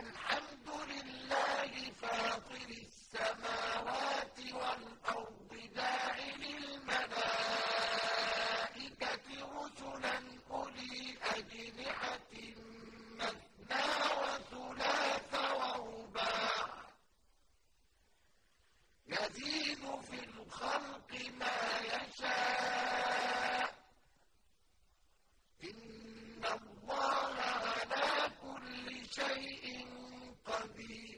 الْحَمْدُ لِلَّهِ فَاطِرِ السَّمَاوَاتِ وَالْأَرْضِ. قدير